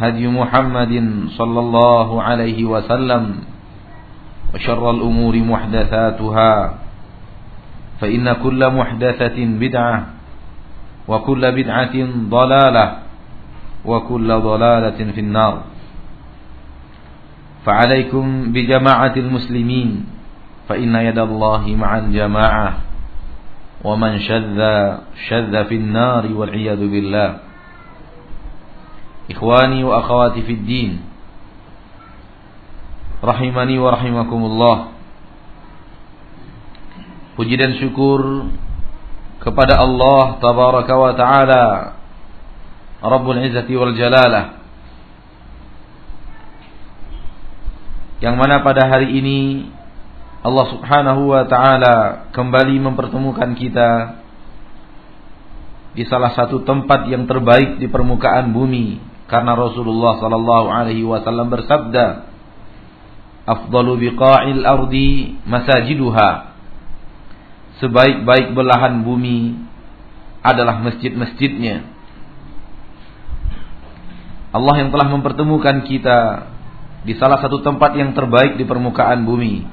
هدي محمد صلى الله عليه وسلم وشر الأمور محدثاتها فإن كل محدثة بدعة وكل بدعة ضلالة وكل ضلالة في النار. فعليكم بجماعة المسلمين فإن يد الله مع الجماعة ومن شذ شذ في النار والعياذ بالله. Ikhwani wa akhwati fid din. Rahimani wa rahimakumullah. Puji dan syukur kepada Allah tabaraka wa taala Rabbul Izzati wal Jalalah Yang mana pada hari ini Allah Subhanahu wa taala kembali mempertemukan kita di salah satu tempat yang terbaik di permukaan bumi karena Rasulullah sallallahu alaihi wasallam bersabda, "Afdalu biqa'il ardi masajiduha." Sebaik-baik belahan bumi adalah masjid-masjidnya. Allah yang telah mempertemukan kita di salah satu tempat yang terbaik di permukaan bumi.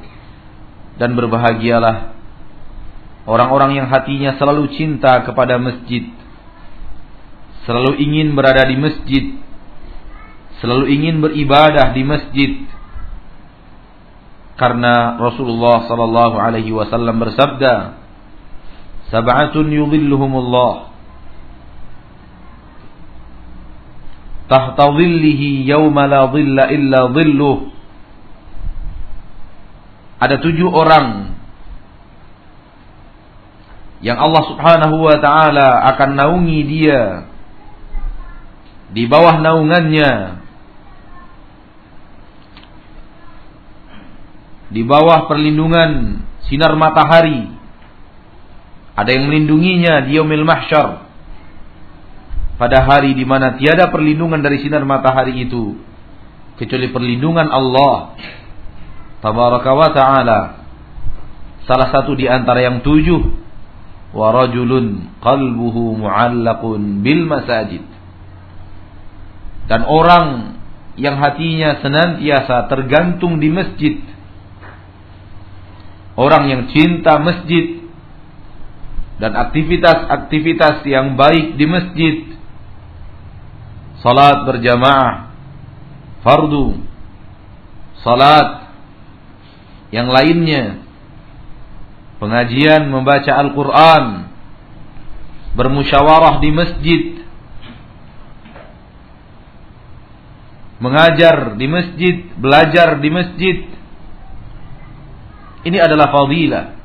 Dan berbahagialah orang-orang yang hatinya selalu cinta kepada masjid. Selalu ingin berada di masjid. Selalu ingin beribadah di masjid. Karena Rasulullah sallallahu alaihi wasallam bersabda sab'atun yudhilluhumullah. Tahta dhillihi yawma la dhilla illa dhilluh. Ada tujuh orang yang Allah subhanahu wa ta'ala akan naungi dia di bawah naungannya di bawah perlindungan sinar matahari. Ada yang melindunginya di yaumil mahsyar. Pada hari di mana tiada perlindungan dari sinar matahari itu kecuali perlindungan Allah tabaraka wa taala. Salah satu di antara yang tujuh wa rajulun qalbuhu mu'allaqun bil masajid. Dan orang yang hatinya senantiasa tergantung di masjid. Orang yang cinta masjid dan aktivitas-aktivitas yang baik di masjid. Salat berjamaah fardu. Salat yang lainnya. Pengajian membaca Al-Qur'an. Bermusyawarah di masjid mengajar di masjid belajar di masjid Ini adalah fadilah.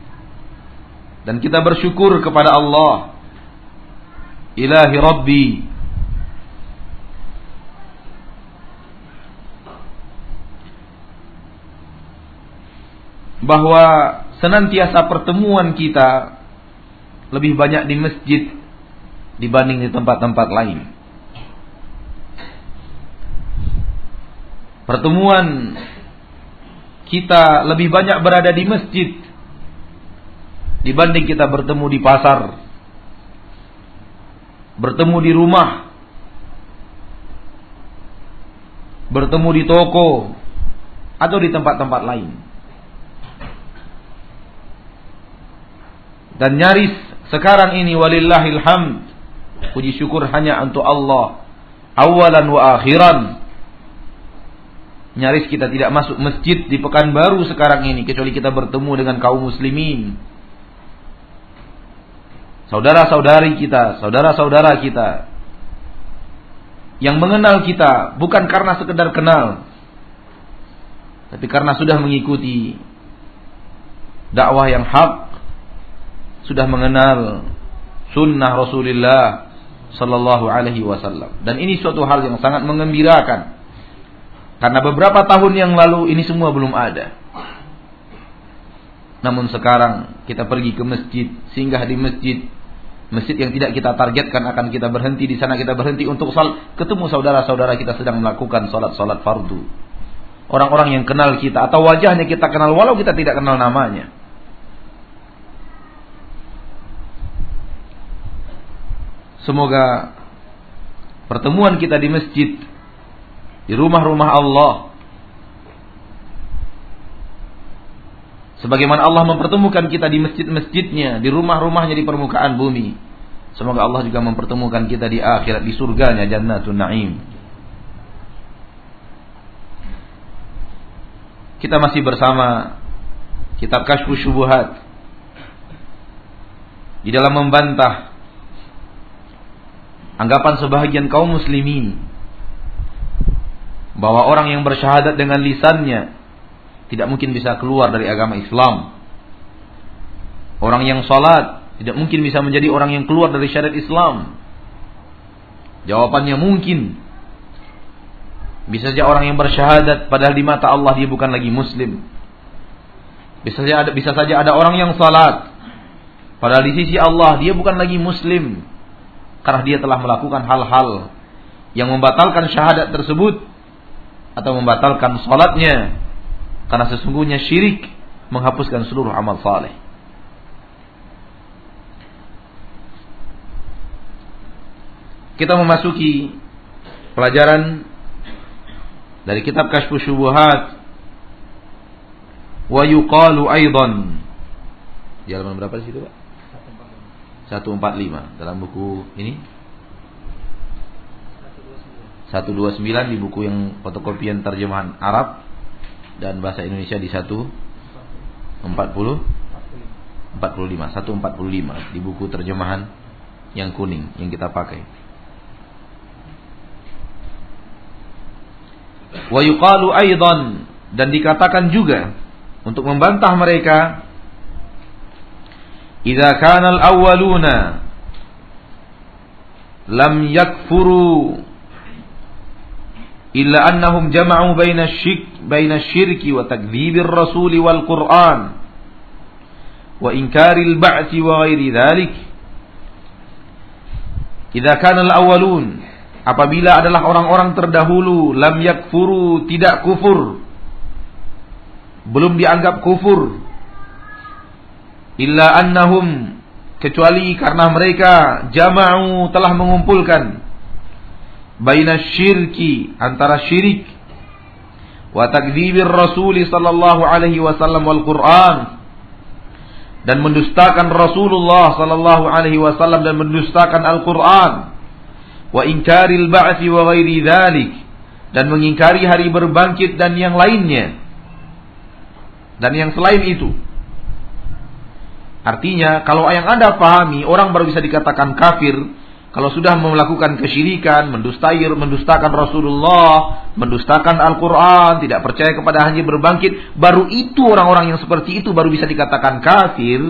Dan kita bersyukur kepada Allah. Ilahi Rabbi. Bahwa senantiasa pertemuan kita lebih banyak di masjid dibanding di tempat-tempat lain. Pertemuan kita lebih banyak berada di masjid dibanding kita bertemu di pasar, bertemu di rumah, bertemu di toko, atau di tempat-tempat lain. Dan nyaris sekarang ini walillahil hamd puji syukur hanya untuk Allah awalan wa akhiran Nyaris kita tidak masuk masjid di Pekanbaru sekarang ini kecuali kita bertemu dengan kaum muslimin. Saudara-saudari kita, saudara-saudara kita yang mengenal kita bukan karena sekedar kenal tapi karena sudah mengikuti dakwah yang hak, sudah mengenal sunnah Rasulullah sallallahu alaihi wasallam. Dan ini suatu hal yang sangat mengembirakan. Karena beberapa tahun yang lalu ini semua belum ada. Namun sekarang kita pergi ke masjid, singgah di masjid, masjid yang tidak kita targetkan akan kita berhenti di sana kita berhenti untuk sal ketemu saudara-saudara kita sedang melakukan salat-salat fardu. Orang-orang yang kenal kita atau wajahnya kita kenal walau kita tidak kenal namanya. Semoga pertemuan kita di masjid di rumah-rumah Allah. Sebagaimana Allah mempertemukan kita di masjid-masjidnya, di rumah-rumahnya di permukaan bumi. Semoga Allah juga mempertemukan kita di akhirat di surganya Jannatun Naim. Kita masih bersama kitab Kashfu Syubuhat di dalam membantah anggapan sebahagian kaum muslimin bahwa orang yang bersyahadat dengan lisannya tidak mungkin bisa keluar dari agama Islam. Orang yang salat tidak mungkin bisa menjadi orang yang keluar dari syariat Islam. Jawabannya mungkin. Bisa saja orang yang bersyahadat padahal di mata Allah dia bukan lagi muslim. Bisa saja ada bisa saja ada orang yang salat padahal di sisi Allah dia bukan lagi muslim karena dia telah melakukan hal-hal yang membatalkan syahadat tersebut atau membatalkan salatnya karena sesungguhnya syirik menghapuskan seluruh amal saleh. Kita memasuki pelajaran dari kitab Kashfu Syubuhat wa yuqalu aidan. Di halaman berapa di situ, Pak? 145 dalam buku ini 129 di buku yang fotokopian terjemahan Arab dan bahasa Indonesia di 140 45 145 di buku terjemahan yang kuning yang kita pakai. Wa yuqalu aidan dan dikatakan juga untuk membantah mereka idza kana al-awwaluna lam yakfuru illa annahum jama'u baina syirk baina syirki wa takdzibir rasul wal Qur'an wa inkaril ba'ti wa ghairi Idza kana al-awwalun apabila adalah orang-orang terdahulu lam yakfuru tidak kufur belum dianggap kufur illa annahum kecuali karena mereka jama'u telah mengumpulkan baina syirki antara syirik wa takdzibir Rasul sallallahu alaihi wasallam wal Quran dan mendustakan Rasulullah sallallahu alaihi wasallam dan mendustakan Al-Qur'an wa inkaril ba'tsi wa ghairi dzalik dan mengingkari hari berbangkit dan yang lainnya dan yang selain itu. Artinya kalau yang Anda pahami orang baru bisa dikatakan kafir Kalau sudah melakukan kesyirikan, mendustai, mendustakan Rasulullah, mendustakan Al-Quran, tidak percaya kepada hanya berbangkit, baru itu orang-orang yang seperti itu baru bisa dikatakan kafir.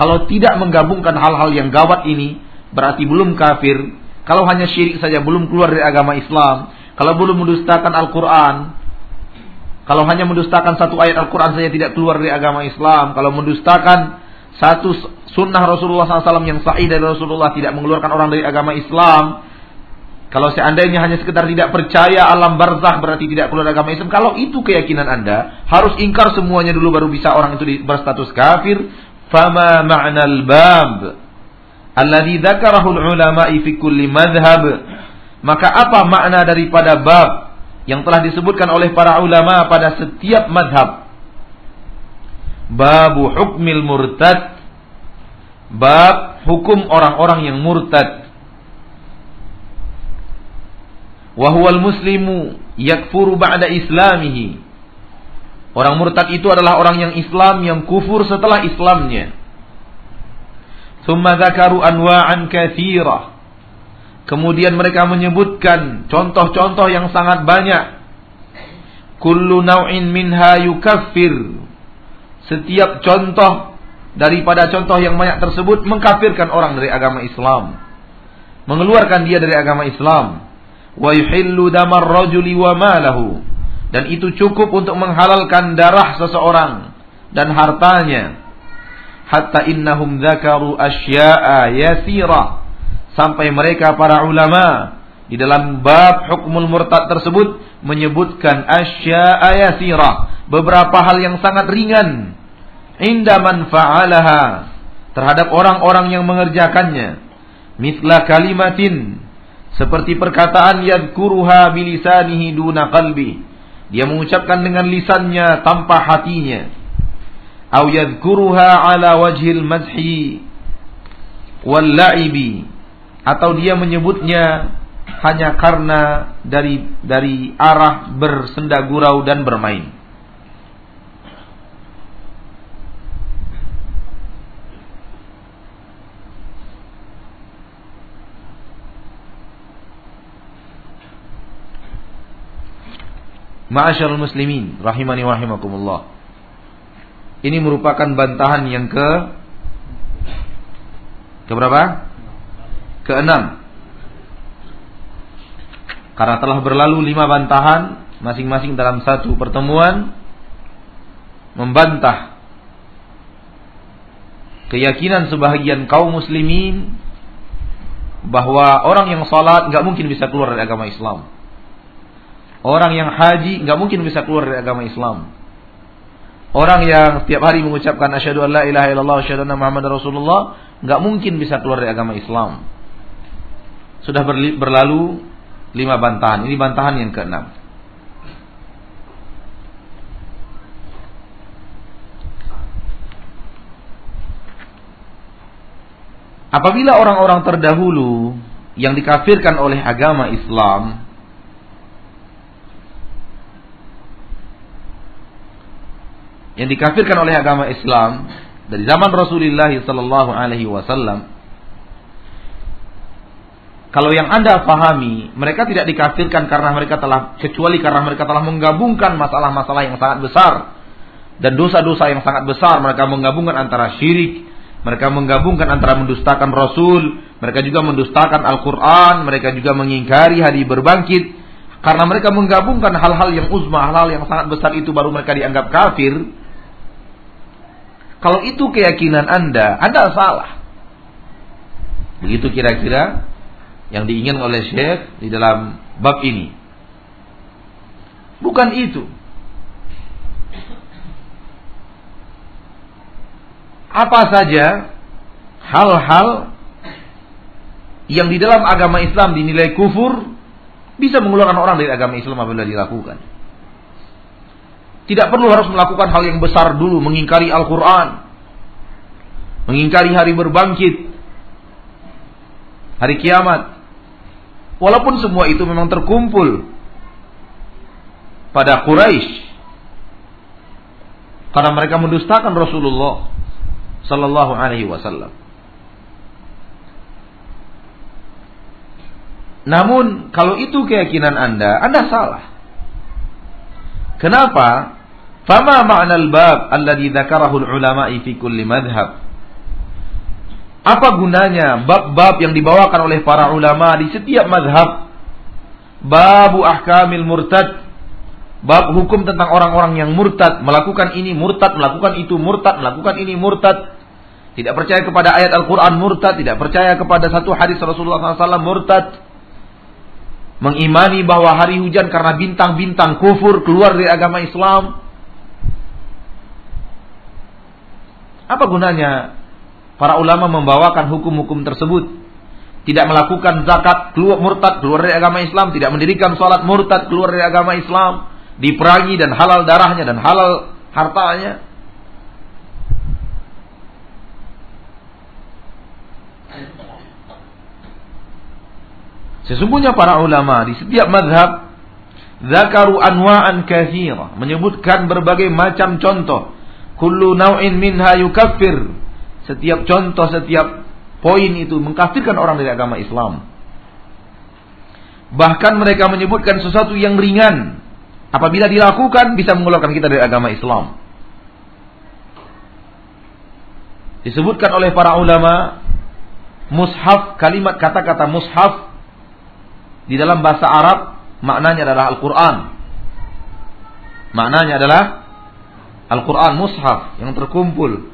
Kalau tidak menggabungkan hal-hal yang gawat ini, berarti belum kafir. Kalau hanya syirik saja belum keluar dari agama Islam. Kalau belum mendustakan Al-Quran, kalau hanya mendustakan satu ayat Al-Quran saja tidak keluar dari agama Islam. Kalau mendustakan satu sunnah Rasulullah SAW yang sahih dari Rasulullah tidak mengeluarkan orang dari agama Islam. Kalau seandainya hanya sekedar tidak percaya alam barzah berarti tidak keluar agama Islam. Kalau itu keyakinan Anda, harus ingkar semuanya dulu baru bisa orang itu berstatus kafir. Fama ma'nal bab alladhi dzakarahu ulama'i fi kulli madhhab. Maka apa makna daripada bab yang telah disebutkan oleh para ulama pada setiap madhab? Babu hukmil murtad Bab hukum orang-orang yang murtad Wahuwal muslimu yakfuru ba'da islamihi Orang murtad itu adalah orang yang Islam yang kufur setelah Islamnya. Thumma dzakaru anwa'an katsirah. Kemudian mereka menyebutkan contoh-contoh yang sangat banyak. Kullu naw'in minha yukaffir setiap contoh daripada contoh yang banyak tersebut mengkafirkan orang dari agama Islam. Mengeluarkan dia dari agama Islam. Wa yuhillu damar rajuli wa malahu. Dan itu cukup untuk menghalalkan darah seseorang dan hartanya. Hatta innahum dzakaru asya'a yasira. Sampai mereka para ulama di dalam bab hukmul murtad tersebut menyebutkan asya'a yasira beberapa hal yang sangat ringan inda man fa'alaha. Terhadap orang-orang yang mengerjakannya. Mitla kalimatin. Seperti perkataan yadkuruha bilisanihi duna qalbi. Dia mengucapkan dengan lisannya tanpa hatinya. Au yadkuruha ala wajhil madhi wal la'ibi. Atau dia menyebutnya hanya karena dari dari arah bersenda gurau dan bermain. Ma'asyarul muslimin rahimani wa rahimakumullah. Ini merupakan bantahan yang ke ke berapa? Keenam. Karena telah berlalu lima bantahan masing-masing dalam satu pertemuan membantah keyakinan sebahagian kaum muslimin bahwa orang yang salat nggak mungkin bisa keluar dari agama Islam. Orang yang haji nggak mungkin bisa keluar dari agama Islam. Orang yang setiap hari mengucapkan asyhadu an la ilaha illallah asyhadu anna muhammadar rasulullah nggak mungkin bisa keluar dari agama Islam. Sudah berlalu lima bantahan. Ini bantahan yang keenam. Apabila orang-orang terdahulu yang dikafirkan oleh agama Islam yang dikafirkan oleh agama Islam dari zaman Rasulullah sallallahu alaihi wasallam kalau yang Anda pahami, mereka tidak dikafirkan karena mereka telah kecuali karena mereka telah menggabungkan masalah-masalah yang sangat besar dan dosa-dosa yang sangat besar. Mereka menggabungkan antara syirik, mereka menggabungkan antara mendustakan Rasul, mereka juga mendustakan Al-Quran, mereka juga mengingkari hari berbangkit. Karena mereka menggabungkan hal-hal yang uzma, hal-hal yang sangat besar itu baru mereka dianggap kafir. Kalau itu keyakinan Anda, Anda salah. Begitu kira-kira yang diinginkan oleh Syekh di dalam bab ini. Bukan itu. Apa saja hal-hal yang di dalam agama Islam dinilai kufur bisa mengeluarkan orang dari agama Islam apabila dilakukan. Tidak perlu harus melakukan hal yang besar dulu, mengingkari Al-Quran, mengingkari hari berbangkit, hari kiamat. Walaupun semua itu memang terkumpul pada Quraisy karena mereka mendustakan Rasulullah sallallahu alaihi wasallam. Namun kalau itu keyakinan Anda, Anda salah. Kenapa? Fama ma'na al-bab alladhi dzakarahu al-ulama'i fi kulli madhhab. Apa gunanya bab-bab yang dibawakan oleh para ulama di setiap madhab? Babu ahkamil murtad. Bab hukum tentang orang-orang yang murtad, melakukan ini murtad, melakukan itu murtad, melakukan ini murtad. Tidak percaya kepada ayat Al-Quran murtad, tidak percaya kepada satu hadis Rasulullah SAW murtad. Mengimani bahwa hari hujan karena bintang-bintang kufur keluar dari agama Islam. Apa gunanya para ulama membawakan hukum-hukum tersebut? Tidak melakukan zakat, keluar murtad, keluar dari agama Islam, tidak mendirikan sholat murtad, keluar dari agama Islam, diperangi dan halal darahnya dan halal hartanya. Sesungguhnya para ulama di setiap madhab Zakaru anwa'an kathira Menyebutkan berbagai macam contoh Kullu naw'in minha yukaffir. Setiap contoh, setiap poin itu mengkafirkan orang dari agama Islam. Bahkan mereka menyebutkan sesuatu yang ringan. Apabila dilakukan bisa mengeluarkan kita dari agama Islam. Disebutkan oleh para ulama mushaf kalimat kata-kata mushaf di dalam bahasa Arab maknanya adalah Al-Qur'an. Maknanya adalah Al-Quran mushaf yang terkumpul.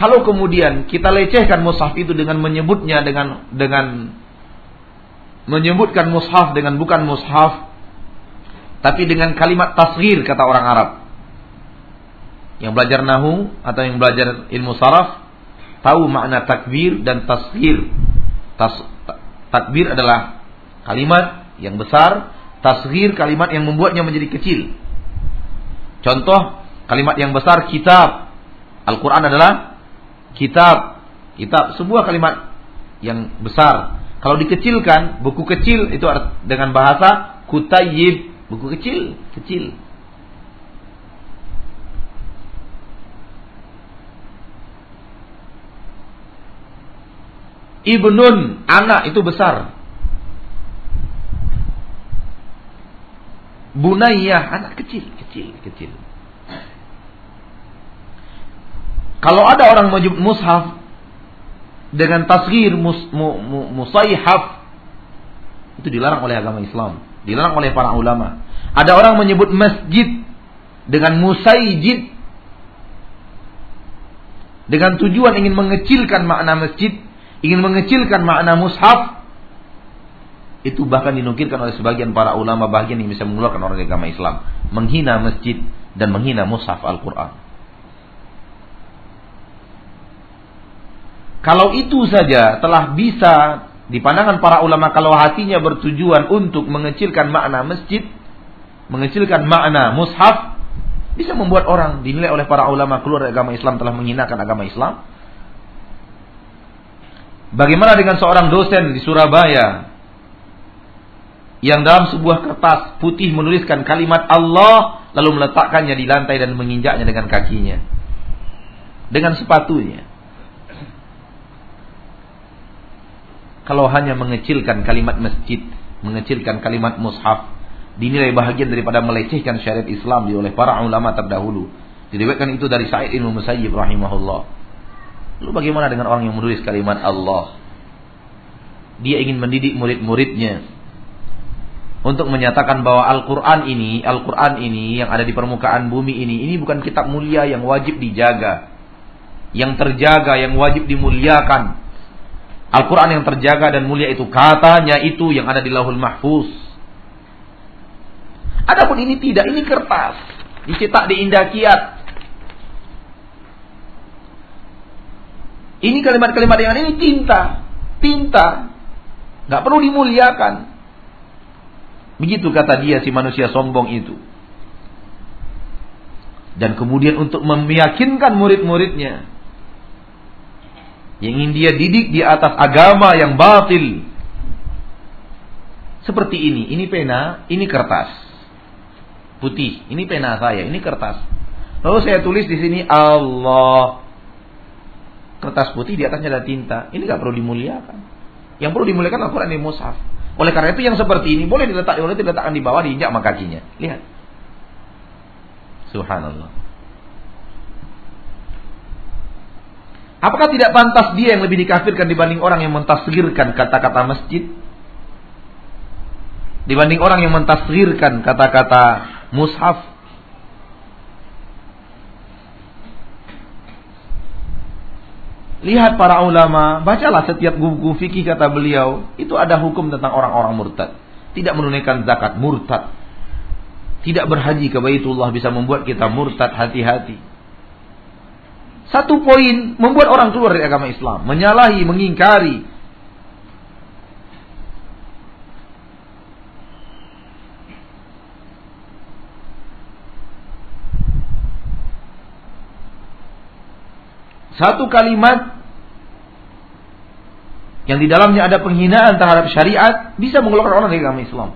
Kalau kemudian kita lecehkan mushaf itu dengan menyebutnya dengan dengan menyebutkan mushaf dengan bukan mushaf, tapi dengan kalimat tasghir kata orang Arab. Yang belajar nahu atau yang belajar ilmu saraf tahu makna takbir dan tasghir. Tas, takbir adalah kalimat yang besar, tasghir kalimat yang membuatnya menjadi kecil. Contoh kalimat yang besar kitab. Al-Quran adalah kitab. Kitab sebuah kalimat yang besar. Kalau dikecilkan, buku kecil itu dengan bahasa kutayib. Buku kecil, kecil. Ibnun, anak itu besar. Bunayyah, anak kecil, kecil, kecil. Kalau ada orang menyebut mushaf dengan tasghir mus, mu, mu, musayhaf itu dilarang oleh agama Islam, dilarang oleh para ulama. Ada orang menyebut masjid dengan musayjid dengan tujuan ingin mengecilkan makna masjid, ingin mengecilkan makna mushaf, itu bahkan dinukilkan oleh sebagian para ulama bagian yang bisa mengeluarkan orang agama Islam. Menghina masjid dan menghina mushaf Al-Quran. Kalau itu saja telah bisa di pandangan para ulama kalau hatinya bertujuan untuk mengecilkan makna masjid, mengecilkan makna mushaf, bisa membuat orang dinilai oleh para ulama keluar agama Islam telah menghinakan agama Islam. Bagaimana dengan seorang dosen di Surabaya yang dalam sebuah kertas putih menuliskan kalimat Allah lalu meletakkannya di lantai dan menginjaknya dengan kakinya dengan sepatunya. Kalau hanya mengecilkan kalimat masjid, mengecilkan kalimat mushaf, dinilai bahagian daripada melecehkan syariat Islam oleh para ulama terdahulu. Diriwayatkan itu dari Sa'id bin Musayyib rahimahullah. Lalu bagaimana dengan orang yang menulis kalimat Allah? Dia ingin mendidik murid-muridnya untuk menyatakan bahwa Al-Quran ini, Al-Quran ini yang ada di permukaan bumi ini, ini bukan kitab mulia yang wajib dijaga. Yang terjaga, yang wajib dimuliakan. Al-Quran yang terjaga dan mulia itu katanya itu yang ada di lahul mahfuz. Adapun ini tidak, ini kertas. Dicetak di indah Ini kalimat-kalimat yang ini tinta. Tinta. Gak perlu dimuliakan. Begitu kata dia si manusia sombong itu. Dan kemudian untuk meyakinkan murid-muridnya. Yang ingin dia didik di atas agama yang batil. Seperti ini. Ini pena, ini kertas. Putih. Ini pena saya, ini kertas. Lalu saya tulis di sini Allah. Kertas putih di atasnya ada tinta. Ini gak perlu dimuliakan. Yang perlu dimuliakan Al-Quran dan mushaf. Oleh karena itu yang seperti ini boleh diletak, boleh diletakkan di bawah, diinjak sama kakinya. Lihat. Subhanallah. Apakah tidak pantas dia yang lebih dikafirkan dibanding orang yang mentasgirkan kata-kata masjid? Dibanding orang yang mentasgirkan kata-kata mushaf? Lihat para ulama, bacalah setiap buku fikih kata beliau, itu ada hukum tentang orang-orang murtad. Tidak menunaikan zakat, murtad. Tidak berhaji ke Baitullah bisa membuat kita murtad hati-hati. Satu poin membuat orang keluar dari agama Islam, menyalahi, mengingkari. Satu kalimat yang di dalamnya ada penghinaan terhadap syariat bisa mengeluarkan orang dari agama Islam.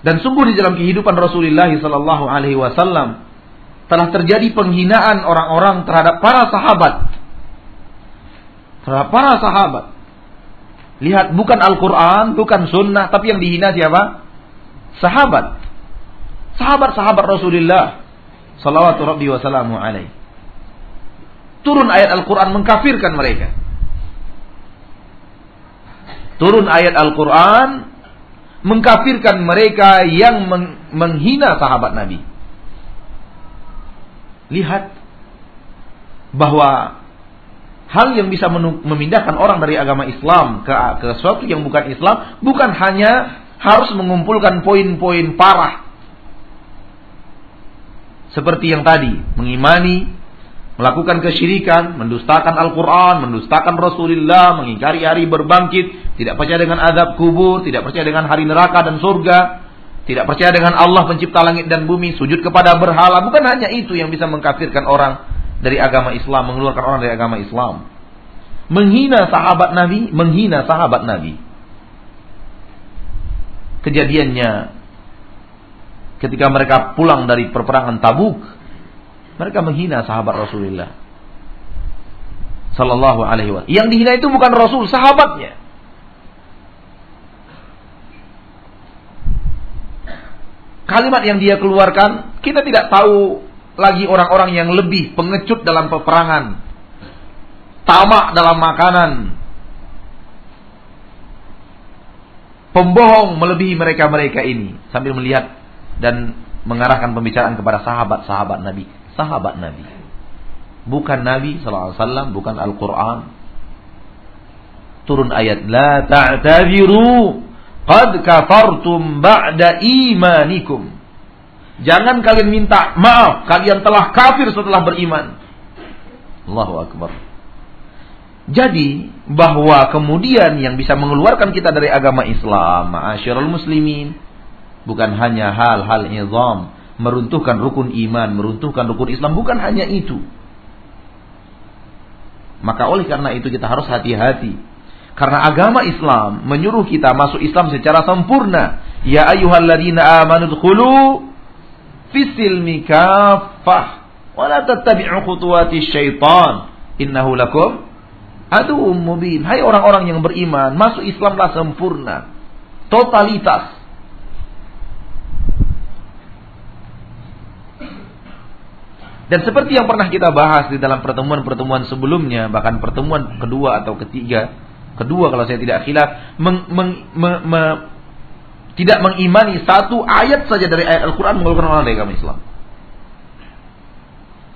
Dan sungguh di dalam kehidupan Rasulullah sallallahu alaihi wasallam telah terjadi penghinaan orang-orang terhadap para sahabat. Terhadap para sahabat. Lihat bukan Al-Qur'an, bukan sunnah, tapi yang dihina siapa? Sahabat. Sahabat-sahabat Rasulullah sallallahu alaihi wasallam turun ayat Al-Quran mengkafirkan mereka. Turun ayat Al-Quran mengkafirkan mereka yang menghina sahabat Nabi. Lihat bahwa hal yang bisa memindahkan orang dari agama Islam ke, ke sesuatu yang bukan Islam bukan hanya harus mengumpulkan poin-poin parah seperti yang tadi mengimani melakukan kesyirikan, mendustakan Al-Quran, mendustakan Rasulullah, mengingkari hari berbangkit, tidak percaya dengan azab kubur, tidak percaya dengan hari neraka dan surga, tidak percaya dengan Allah pencipta langit dan bumi, sujud kepada berhala. Bukan hanya itu yang bisa mengkafirkan orang dari agama Islam, mengeluarkan orang dari agama Islam. Menghina sahabat Nabi, menghina sahabat Nabi. Kejadiannya ketika mereka pulang dari perperangan Tabuk, mereka menghina sahabat Rasulullah. Sallallahu alaihi wasallam. Yang dihina itu bukan Rasul, sahabatnya. Kalimat yang dia keluarkan, kita tidak tahu lagi orang-orang yang lebih pengecut dalam peperangan. Tamak dalam makanan. Pembohong melebihi mereka-mereka ini. Sambil melihat dan mengarahkan pembicaraan kepada sahabat-sahabat Nabi sahabat Nabi. Bukan Nabi SAW, bukan Al-Quran. Turun ayat, La ta'tadiru qad kafartum ba'da imanikum. Jangan kalian minta maaf, kalian telah kafir setelah beriman. Allahu Akbar. Jadi bahwa kemudian yang bisa mengeluarkan kita dari agama Islam, ma'asyiral muslimin, bukan hanya hal-hal izam, meruntuhkan rukun iman, meruntuhkan rukun Islam bukan hanya itu. Maka oleh karena itu kita harus hati-hati. Karena agama Islam menyuruh kita masuk Islam secara sempurna. Ya ayyuhalladzina amanu dkhulu fisilmi kaffah wa la tattabi'u khutuwati syaitan innahu lakum aduwwum mubin. Hai orang-orang yang beriman, masuk Islamlah sempurna. Totalitas Dan seperti yang pernah kita bahas di dalam pertemuan-pertemuan sebelumnya, bahkan pertemuan kedua atau ketiga, kedua kalau saya tidak khilaf, meng, meng, me, me, tidak mengimani satu ayat saja dari ayat Al-Quran mengeluarkan orang dari agama Islam.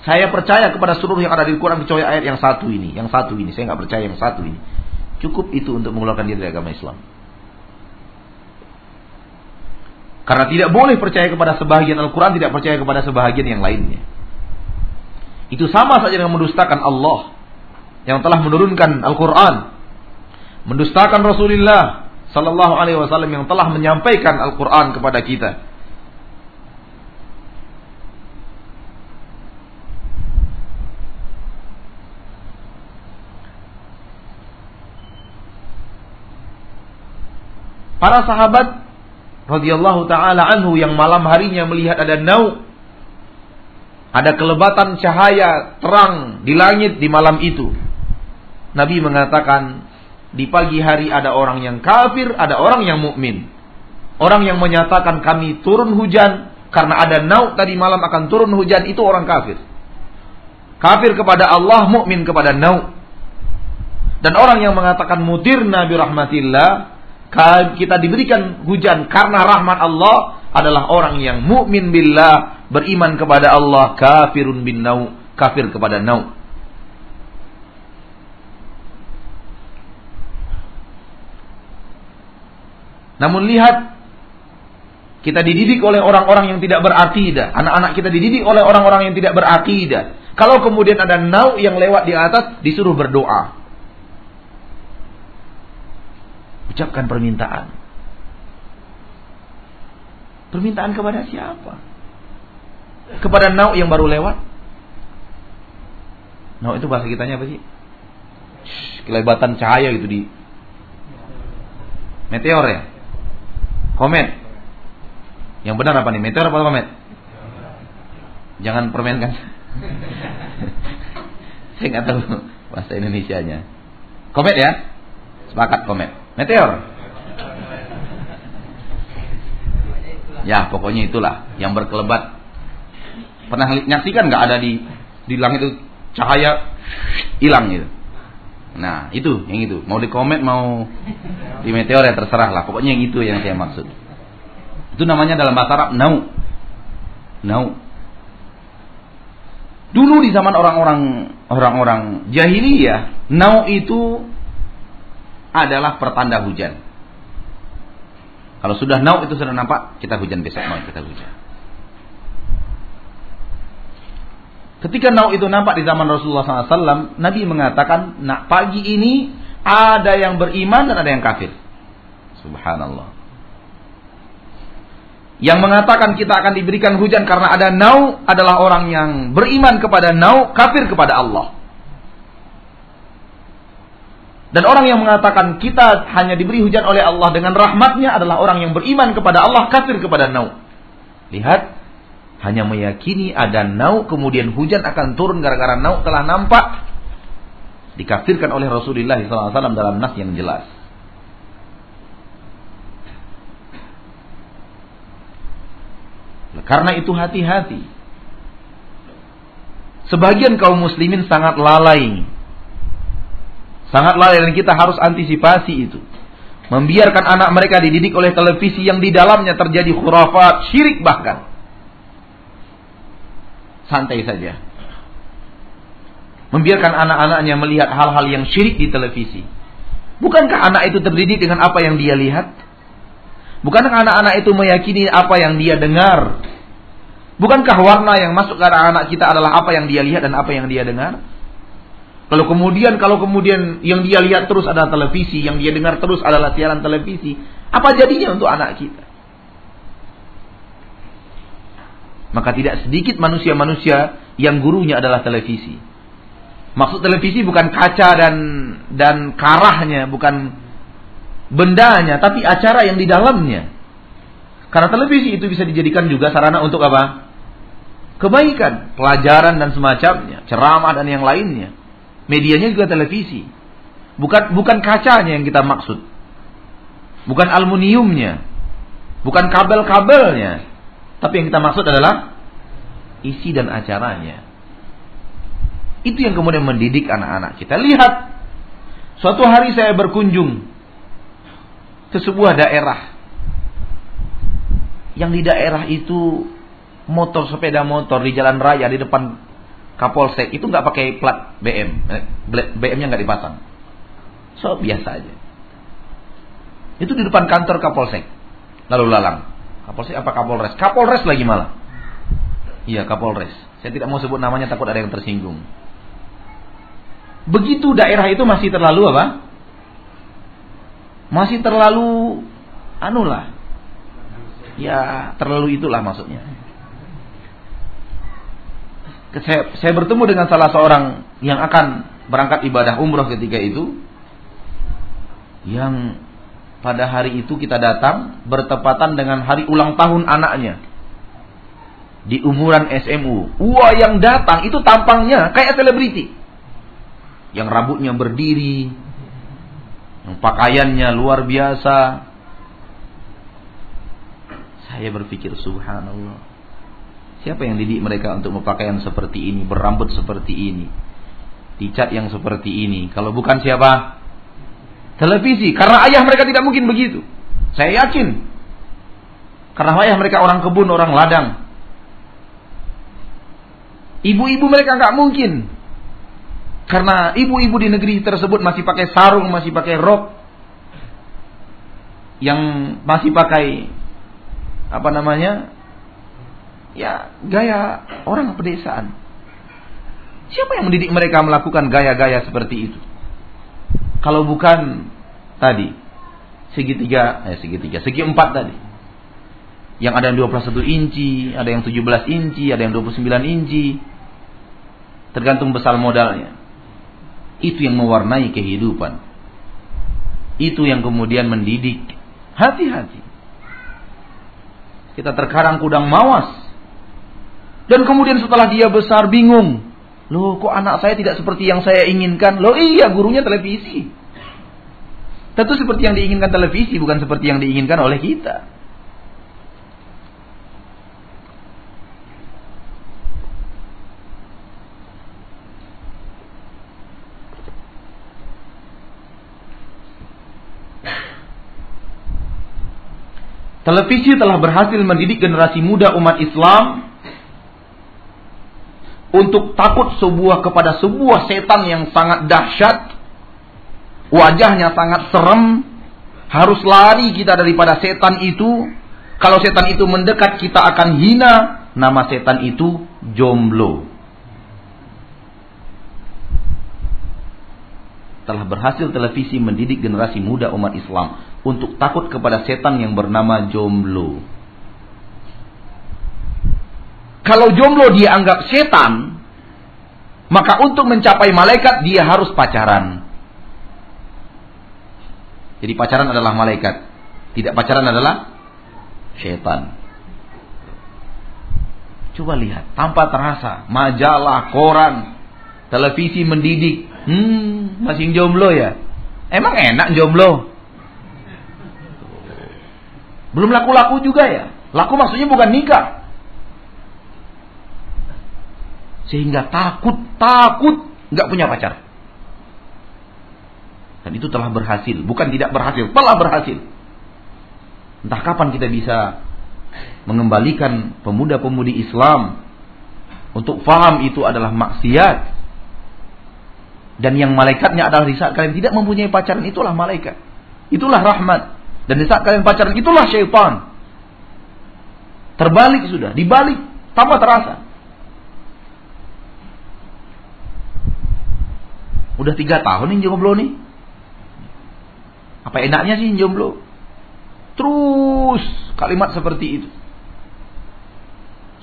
Saya percaya kepada seluruh yang ada di Al-Quran kecuali ayat yang satu ini, yang satu ini. Saya nggak percaya yang satu ini. Cukup itu untuk mengeluarkan dia dari agama Islam. Karena tidak boleh percaya kepada sebahagian Al-Quran, tidak percaya kepada sebahagian yang lainnya. Itu sama saja dengan mendustakan Allah yang telah menurunkan Al-Quran. Mendustakan Rasulullah Sallallahu Alaihi Wasallam yang telah menyampaikan Al-Quran kepada kita. Para sahabat radhiyallahu taala anhu yang malam harinya melihat ada nau Ada kelebatan cahaya terang di langit di malam itu. Nabi mengatakan di pagi hari ada orang yang kafir, ada orang yang mukmin. Orang yang menyatakan kami turun hujan karena ada nauk tadi malam akan turun hujan itu orang kafir. Kafir kepada Allah, mukmin kepada nauk. Dan orang yang mengatakan mudir Nabi rahmatillah, kita diberikan hujan karena rahmat Allah adalah orang yang mukmin billah, beriman kepada Allah, kafirun bin nau, kafir kepada nau. Namun lihat kita dididik oleh orang-orang yang tidak berakidah. Anak-anak kita dididik oleh orang-orang yang tidak berakidah. Kalau kemudian ada nau yang lewat di atas, disuruh berdoa. Ucapkan permintaan. Permintaan kepada siapa? Kepada nau yang baru lewat? Nau itu bahasa kitanya apa sih? kelebatan cahaya gitu di meteor ya? Komet. Yang benar apa nih? Meteor apa komet? Jangan permainkan. Saya nggak tahu bahasa Indonesia-nya. Komet ya? Sepakat komet. Meteor. Ya pokoknya itulah yang berkelebat. Pernah nyaksikan nggak ada di di langit itu cahaya hilang gitu. Nah itu yang itu. Mau di komet mau di meteor ya terserah lah. Pokoknya yang itu yang saya maksud. Itu namanya dalam bahasa Arab nau. Nau. Dulu di zaman orang-orang orang-orang jahiliyah, nau itu adalah pertanda hujan. Kalau sudah nau itu sudah nampak, kita hujan besok mau kita hujan. Ketika nau itu nampak di zaman Rasulullah SAW, Nabi mengatakan, nak pagi ini ada yang beriman dan ada yang kafir. Subhanallah. Yang mengatakan kita akan diberikan hujan karena ada nau adalah orang yang beriman kepada nau, kafir kepada Allah. Dan orang yang mengatakan kita hanya diberi hujan oleh Allah dengan rahmatnya adalah orang yang beriman kepada Allah, kafir kepada nau. Lihat, hanya meyakini ada nau, kemudian hujan akan turun gara-gara nau telah nampak. Dikafirkan oleh Rasulullah SAW dalam nas yang jelas. Karena itu hati-hati. Sebagian kaum muslimin sangat lalai Sangat lalai dan kita harus antisipasi itu. Membiarkan anak mereka dididik oleh televisi yang di dalamnya terjadi khurafat, syirik bahkan. Santai saja. Membiarkan anak-anaknya melihat hal-hal yang syirik di televisi. Bukankah anak itu terdidik dengan apa yang dia lihat? Bukankah anak-anak itu meyakini apa yang dia dengar? Bukankah warna yang masuk ke anak-anak kita adalah apa yang dia lihat dan apa yang dia dengar? Kalau kemudian kalau kemudian yang dia lihat terus adalah televisi, yang dia dengar terus adalah siaran televisi, apa jadinya untuk anak kita? Maka tidak sedikit manusia-manusia yang gurunya adalah televisi. Maksud televisi bukan kaca dan dan karahnya, bukan bendanya, tapi acara yang di dalamnya. Karena televisi itu bisa dijadikan juga sarana untuk apa? Kebaikan, pelajaran dan semacamnya, ceramah dan yang lainnya. Medianya juga televisi. Bukan bukan kacanya yang kita maksud. Bukan aluminiumnya. Bukan kabel-kabelnya. Tapi yang kita maksud adalah isi dan acaranya. Itu yang kemudian mendidik anak-anak kita. Lihat, suatu hari saya berkunjung ke sebuah daerah. Yang di daerah itu motor sepeda motor di jalan raya di depan Kapolsek itu nggak pakai plat BM, eh, BM-nya nggak dipasang. So biasa aja. Itu di depan kantor Kapolsek. Lalu lalang. Kapolsek apa Kapolres? Kapolres lagi malah. Iya Kapolres. Saya tidak mau sebut namanya takut ada yang tersinggung. Begitu daerah itu masih terlalu apa? Masih terlalu anulah. Ya terlalu itulah maksudnya saya, saya bertemu dengan salah seorang yang akan berangkat ibadah umroh ketika itu yang pada hari itu kita datang bertepatan dengan hari ulang tahun anaknya. di umuran SMU. Wah yang datang itu tampangnya kayak selebriti. Yang rambutnya berdiri, yang pakaiannya luar biasa. Saya berpikir subhanallah. Siapa yang didik mereka untuk berpakaian seperti ini, berambut seperti ini, dicat yang seperti ini? Kalau bukan siapa? Televisi. Karena ayah mereka tidak mungkin begitu. Saya yakin. Karena ayah mereka orang kebun, orang ladang. Ibu-ibu mereka nggak mungkin. Karena ibu-ibu di negeri tersebut masih pakai sarung, masih pakai rok. Yang masih pakai apa namanya? Ya, gaya orang pedesaan. Siapa yang mendidik mereka melakukan gaya-gaya seperti itu? Kalau bukan tadi segitiga, eh segitiga, segi empat tadi. Yang ada yang 21 inci, ada yang 17 inci, ada yang 29 inci. Tergantung besar modalnya. Itu yang mewarnai kehidupan. Itu yang kemudian mendidik. Hati-hati. Kita terkadang kudang mawas. Dan kemudian setelah dia besar bingung. Loh kok anak saya tidak seperti yang saya inginkan? Loh iya gurunya televisi. Tentu seperti yang diinginkan televisi bukan seperti yang diinginkan oleh kita. Televisi telah berhasil mendidik generasi muda umat Islam untuk takut sebuah kepada sebuah setan yang sangat dahsyat, wajahnya sangat serem, harus lari kita daripada setan itu. Kalau setan itu mendekat kita akan hina, nama setan itu jomblo. Telah berhasil televisi mendidik generasi muda umat Islam untuk takut kepada setan yang bernama jomblo. Kalau jomblo dia anggap setan, maka untuk mencapai malaikat dia harus pacaran. Jadi pacaran adalah malaikat, tidak pacaran adalah setan. Coba lihat, tanpa terasa, majalah, koran, televisi mendidik. Hmm, masih jomblo ya? Emang enak jomblo? Belum laku-laku juga ya. Laku maksudnya bukan nikah. Sehingga takut, takut nggak punya pacar. Dan itu telah berhasil, bukan tidak berhasil, telah berhasil. Entah kapan kita bisa mengembalikan pemuda-pemudi Islam untuk faham itu adalah maksiat. Dan yang malaikatnya adalah di saat kalian tidak mempunyai pacaran itulah malaikat. Itulah rahmat. Dan di saat kalian pacaran itulah syaitan. Terbalik sudah, dibalik tanpa terasa. Udah tiga tahun ini jomblo nih. Apa enaknya sih jomblo? Terus kalimat seperti itu.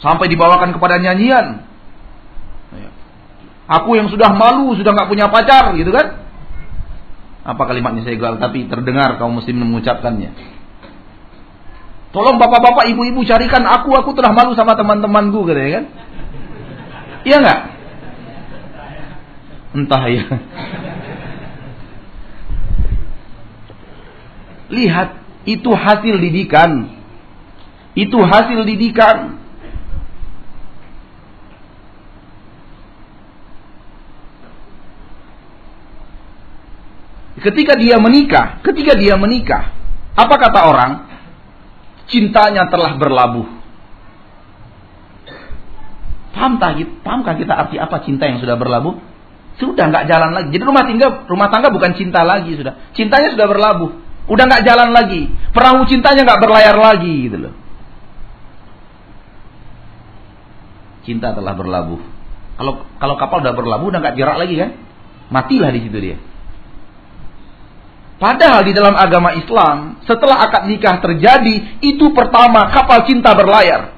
Sampai dibawakan kepada nyanyian. Aku yang sudah malu, sudah nggak punya pacar, gitu kan? Apa kalimatnya saya gagal tapi terdengar kaum muslim mengucapkannya. Tolong bapak-bapak, ibu-ibu carikan aku, aku telah malu sama teman-temanku katanya kan. Iya nggak? Entah ya. Lihat, itu hasil didikan. Itu hasil didikan. Ketika dia menikah, ketika dia menikah, apa kata orang? Cintanya telah berlabuh. Pahamkah, pahamkah kita arti apa cinta yang sudah berlabuh? Sudah nggak jalan lagi. Jadi rumah tangga, rumah tangga bukan cinta lagi sudah. Cintanya sudah berlabuh. Udah nggak jalan lagi. Perahu cintanya nggak berlayar lagi gitu loh. Cinta telah berlabuh. Kalau kalau kapal udah berlabuh udah nggak jerak lagi kan? Matilah di situ dia. Padahal di dalam agama Islam, setelah akad nikah terjadi, itu pertama kapal cinta berlayar.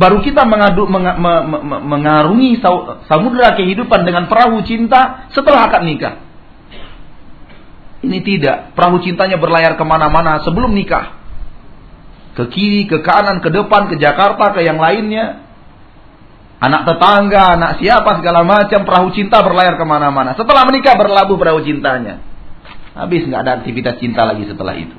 Baru kita mengadu, meng, me, me, mengarungi samudera kehidupan dengan perahu cinta setelah akad nikah. Ini tidak. Perahu cintanya berlayar ke mana-mana sebelum nikah. Ke kiri, ke kanan, ke depan, ke Jakarta, ke yang lainnya. Anak tetangga, anak siapa, segala macam. Perahu cinta berlayar ke mana-mana. Setelah menikah berlabuh perahu cintanya. Habis nggak ada aktivitas cinta lagi setelah itu.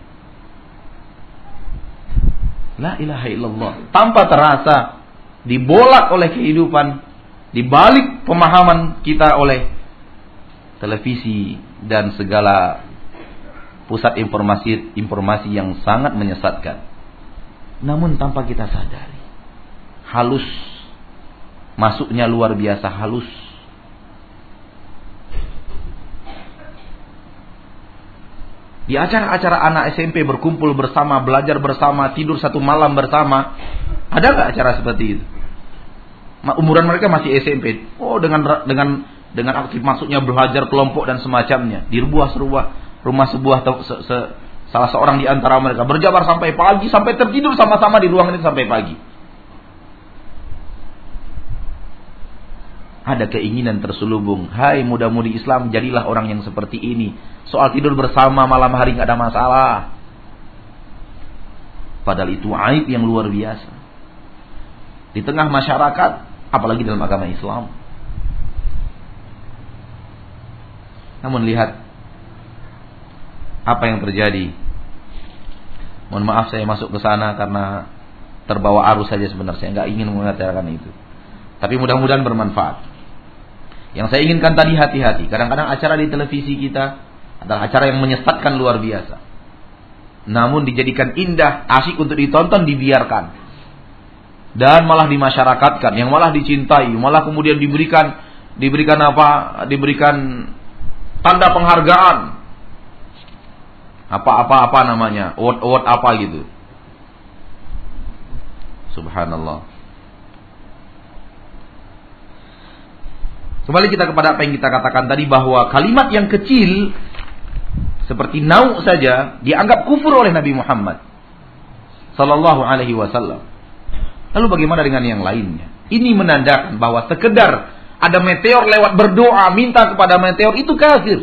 La ilaha illallah. Tanpa terasa dibolak oleh kehidupan, dibalik pemahaman kita oleh televisi dan segala pusat informasi informasi yang sangat menyesatkan. Namun tanpa kita sadari, halus masuknya luar biasa halus. Di acara-acara anak SMP berkumpul bersama, belajar bersama, tidur satu malam bersama, ada nggak acara seperti itu? Umuran mereka masih SMP. Oh, dengan dengan dengan aktif masuknya belajar kelompok dan semacamnya di sebuah sebuah rumah sebuah se, se, salah seorang di antara mereka berjabar sampai pagi sampai tertidur sama-sama di ruangan itu sampai pagi. Ada keinginan terselubung, hai muda-mudi Islam, jadilah orang yang seperti ini. Soal tidur bersama malam hari nggak ada masalah. Padahal itu aib yang luar biasa. Di tengah masyarakat, apalagi dalam agama Islam. Namun lihat apa yang terjadi. Mohon maaf saya masuk ke sana karena terbawa arus saja sebenarnya. Saya nggak ingin mengatakan itu. Tapi mudah-mudahan bermanfaat. Yang saya inginkan tadi hati-hati. Kadang-kadang acara di televisi kita adalah acara yang menyesatkan luar biasa. Namun dijadikan indah, asik untuk ditonton, dibiarkan. Dan malah dimasyarakatkan, yang malah dicintai, malah kemudian diberikan diberikan apa? Diberikan tanda penghargaan. Apa-apa-apa namanya, award-award apa gitu. Subhanallah. Kembali kita kepada apa yang kita katakan tadi bahwa kalimat yang kecil seperti nau saja dianggap kufur oleh Nabi Muhammad sallallahu alaihi wasallam. Lalu bagaimana dengan yang lainnya? Ini menandakan bahwa sekedar ada meteor lewat berdoa minta kepada meteor itu kafir.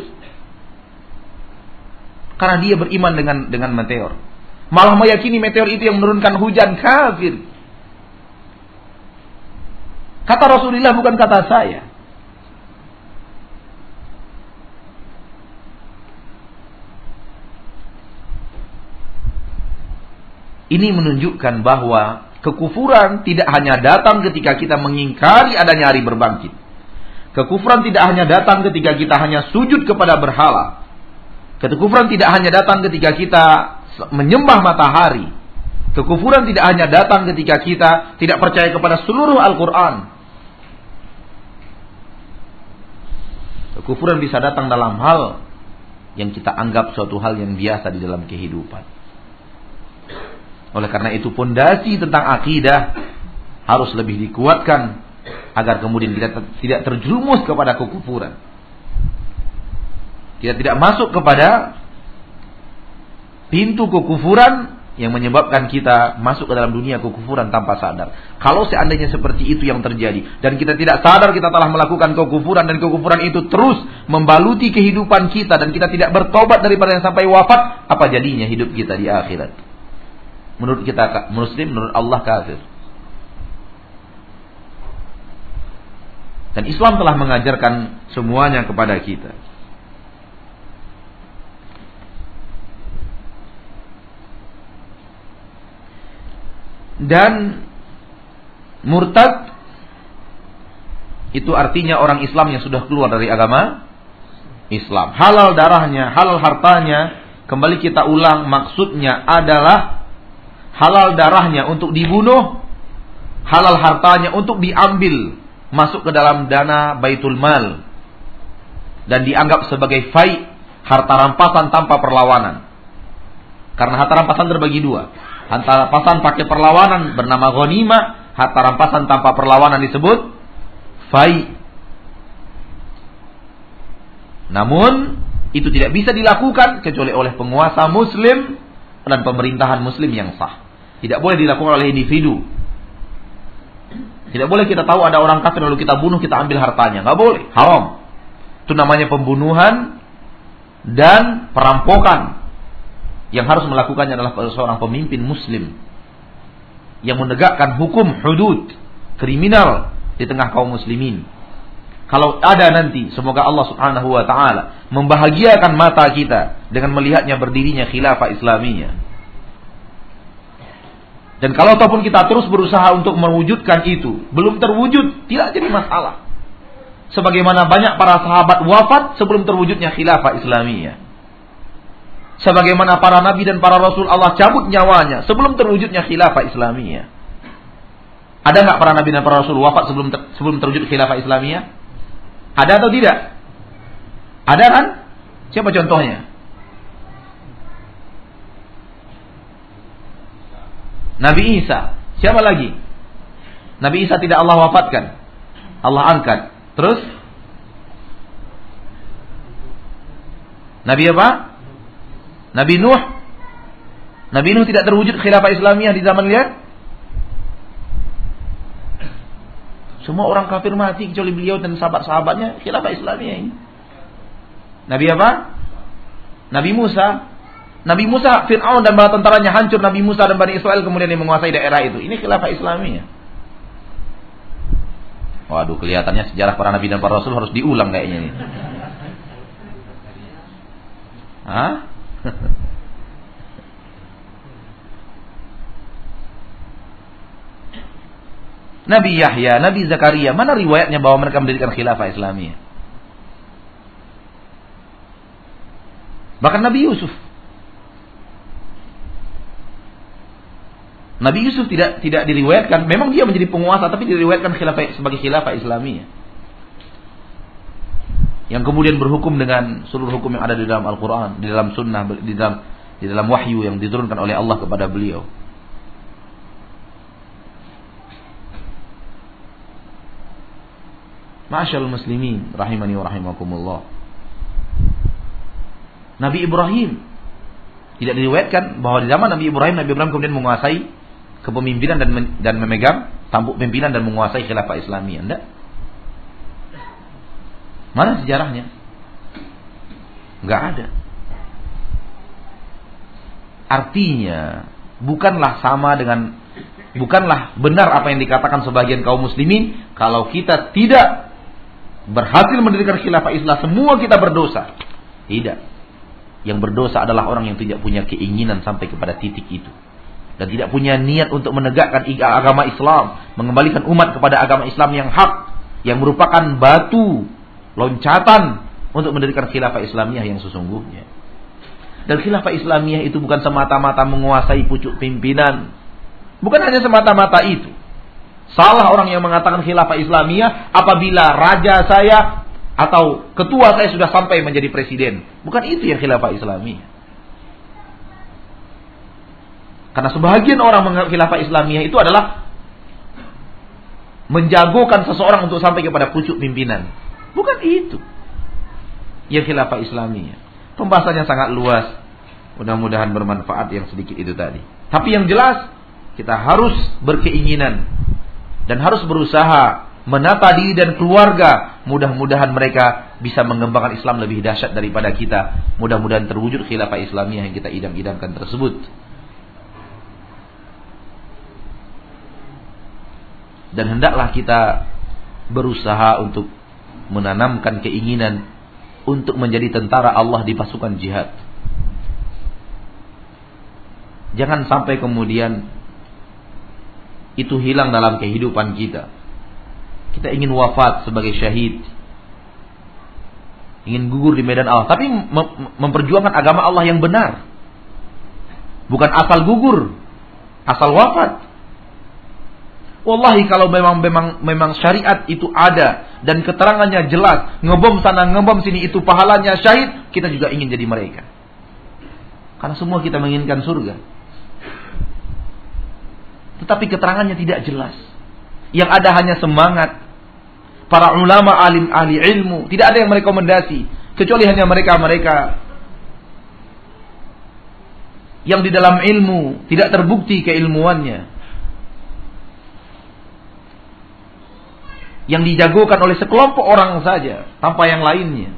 Karena dia beriman dengan dengan meteor. Malah meyakini meteor itu yang menurunkan hujan kafir. Kata Rasulullah bukan kata saya. Ini menunjukkan bahwa kekufuran tidak hanya datang ketika kita mengingkari adanya hari berbangkit. Kekufuran tidak hanya datang ketika kita hanya sujud kepada berhala. Kekufuran tidak hanya datang ketika kita menyembah matahari. Kekufuran tidak hanya datang ketika kita tidak percaya kepada seluruh Al-Quran. Kekufuran bisa datang dalam hal yang kita anggap suatu hal yang biasa di dalam kehidupan. Oleh karena itu pondasi tentang akidah harus lebih dikuatkan agar kemudian kita tidak terjerumus kepada kekufuran. Kita tidak masuk kepada pintu kekufuran yang menyebabkan kita masuk ke dalam dunia kekufuran tanpa sadar. Kalau seandainya seperti itu yang terjadi dan kita tidak sadar kita telah melakukan kekufuran dan kekufuran itu terus membaluti kehidupan kita dan kita tidak bertobat daripada yang sampai wafat, apa jadinya hidup kita di akhirat? Menurut kita muslim, menurut Allah kafir. Dan Islam telah mengajarkan semuanya kepada kita. Dan murtad itu artinya orang Islam yang sudah keluar dari agama Islam. Halal darahnya, halal hartanya, kembali kita ulang maksudnya adalah halal darahnya untuk dibunuh, halal hartanya untuk diambil masuk ke dalam dana baitul mal dan dianggap sebagai fai harta rampasan tanpa perlawanan. Karena harta rampasan terbagi dua. Harta rampasan pakai perlawanan bernama ghanimah, harta rampasan tanpa perlawanan disebut fai. Namun itu tidak bisa dilakukan kecuali oleh penguasa muslim dan pemerintahan muslim yang sah. Tidak boleh dilakukan oleh individu tidak boleh kita tahu ada orang kafir lalu kita bunuh, kita ambil hartanya. Nggak boleh. Haram. Itu namanya pembunuhan dan perampokan. Yang harus melakukannya adalah seorang pemimpin muslim. yang menegakkan hukum hudud kriminal di tengah kaum muslimin. Kalau ada nanti, semoga Allah Subhanahu wa taala membahagiakan mata kita dengan melihatnya berdirinya khilafah Islamiyah. Dan kalau ataupun kita terus berusaha untuk mewujudkan itu, belum terwujud, tidak jadi masalah. Sebagaimana banyak para sahabat wafat sebelum terwujudnya khilafah Islamiyah. Sebagaimana para nabi dan para rasul Allah cabut nyawanya sebelum terwujudnya khilafah Islamiyah. Ada nggak para nabi dan para rasul wafat sebelum ter, sebelum terwujud khilafah Islamiyah? Ada atau tidak? Ada kan? Siapa contohnya? Nabi Isa. Siapa lagi? Nabi Isa tidak Allah wafatkan. Allah angkat. Terus? Nabi apa? Nabi Nuh. Nabi Nuh tidak terwujud khilafah Islamiyah di zaman dia? Semua orang kafir mati kecuali beliau dan sahabat-sahabatnya khilafah Islamiyah ini. Nabi apa? Nabi Musa. Nabi Musa, Fir'aun dan bala tentaranya hancur. Nabi Musa dan Bani Israel kemudian yang menguasai daerah itu. Ini khilafah Islamiyah. Waduh, kelihatannya sejarah para nabi dan para rasul harus diulang kayaknya ini. Hah? Nabi Yahya, Nabi Zakaria, mana riwayatnya bahwa mereka mendirikan khilafah Islamiyah? Bahkan Nabi Yusuf. Nabi Yusuf tidak tidak diriwayatkan, memang dia menjadi penguasa tapi diriwayatkan khilafah sebagai khilafah Islamiyah. Yang kemudian berhukum dengan seluruh hukum yang ada di dalam Al-Qur'an, di dalam sunnah, di dalam di dalam wahyu yang diturunkan oleh Allah kepada beliau. Masyal muslimin rahimani wa rahimakumullah. Nabi Ibrahim tidak diriwayatkan bahwa di zaman Nabi Ibrahim Nabi Ibrahim kemudian menguasai kepemimpinan dan dan memegang tampuk pimpinan dan menguasai khilafah Islamiyah. Enggak? Mana sejarahnya? Enggak ada. Artinya bukanlah sama dengan bukanlah benar apa yang dikatakan sebagian kaum muslimin kalau kita tidak berhasil mendirikan khilafah Islam, semua kita berdosa. Tidak. Yang berdosa adalah orang yang tidak punya keinginan sampai kepada titik itu. Dan tidak punya niat untuk menegakkan agama Islam. Mengembalikan umat kepada agama Islam yang hak. Yang merupakan batu loncatan untuk mendirikan khilafah Islamiyah yang sesungguhnya. Dan khilafah Islamiyah itu bukan semata-mata menguasai pucuk pimpinan. Bukan hanya semata-mata itu. Salah orang yang mengatakan khilafah Islamiyah apabila raja saya atau ketua saya sudah sampai menjadi presiden. Bukan itu yang khilafah Islamiyah. Karena sebagian orang menganggap khilafah Islamiyah itu adalah menjagokan seseorang untuk sampai kepada pucuk pimpinan. Bukan itu. Yang khilafah Islamiyah. Pembahasannya sangat luas. Mudah-mudahan bermanfaat yang sedikit itu tadi. Tapi yang jelas kita harus berkeinginan dan harus berusaha menata diri dan keluarga. Mudah-mudahan mereka bisa mengembangkan Islam lebih dahsyat daripada kita. Mudah-mudahan terwujud khilafah Islamiyah yang kita idam-idamkan tersebut. Dan hendaklah kita berusaha untuk menanamkan keinginan untuk menjadi tentara Allah di pasukan jihad. Jangan sampai kemudian itu hilang dalam kehidupan kita. Kita ingin wafat sebagai syahid. Ingin gugur di medan Allah. Tapi memperjuangkan agama Allah yang benar. Bukan asal gugur. Asal wafat. Wallahi kalau memang memang memang syariat itu ada dan keterangannya jelas, ngebom sana ngebom sini itu pahalanya syahid, kita juga ingin jadi mereka. Karena semua kita menginginkan surga. Tetapi keterangannya tidak jelas. Yang ada hanya semangat. Para ulama alim ahli ilmu. Tidak ada yang merekomendasi. Kecuali hanya mereka-mereka. Yang di dalam ilmu tidak terbukti keilmuannya. Yang dijagokan oleh sekelompok orang saja. Tanpa yang lainnya.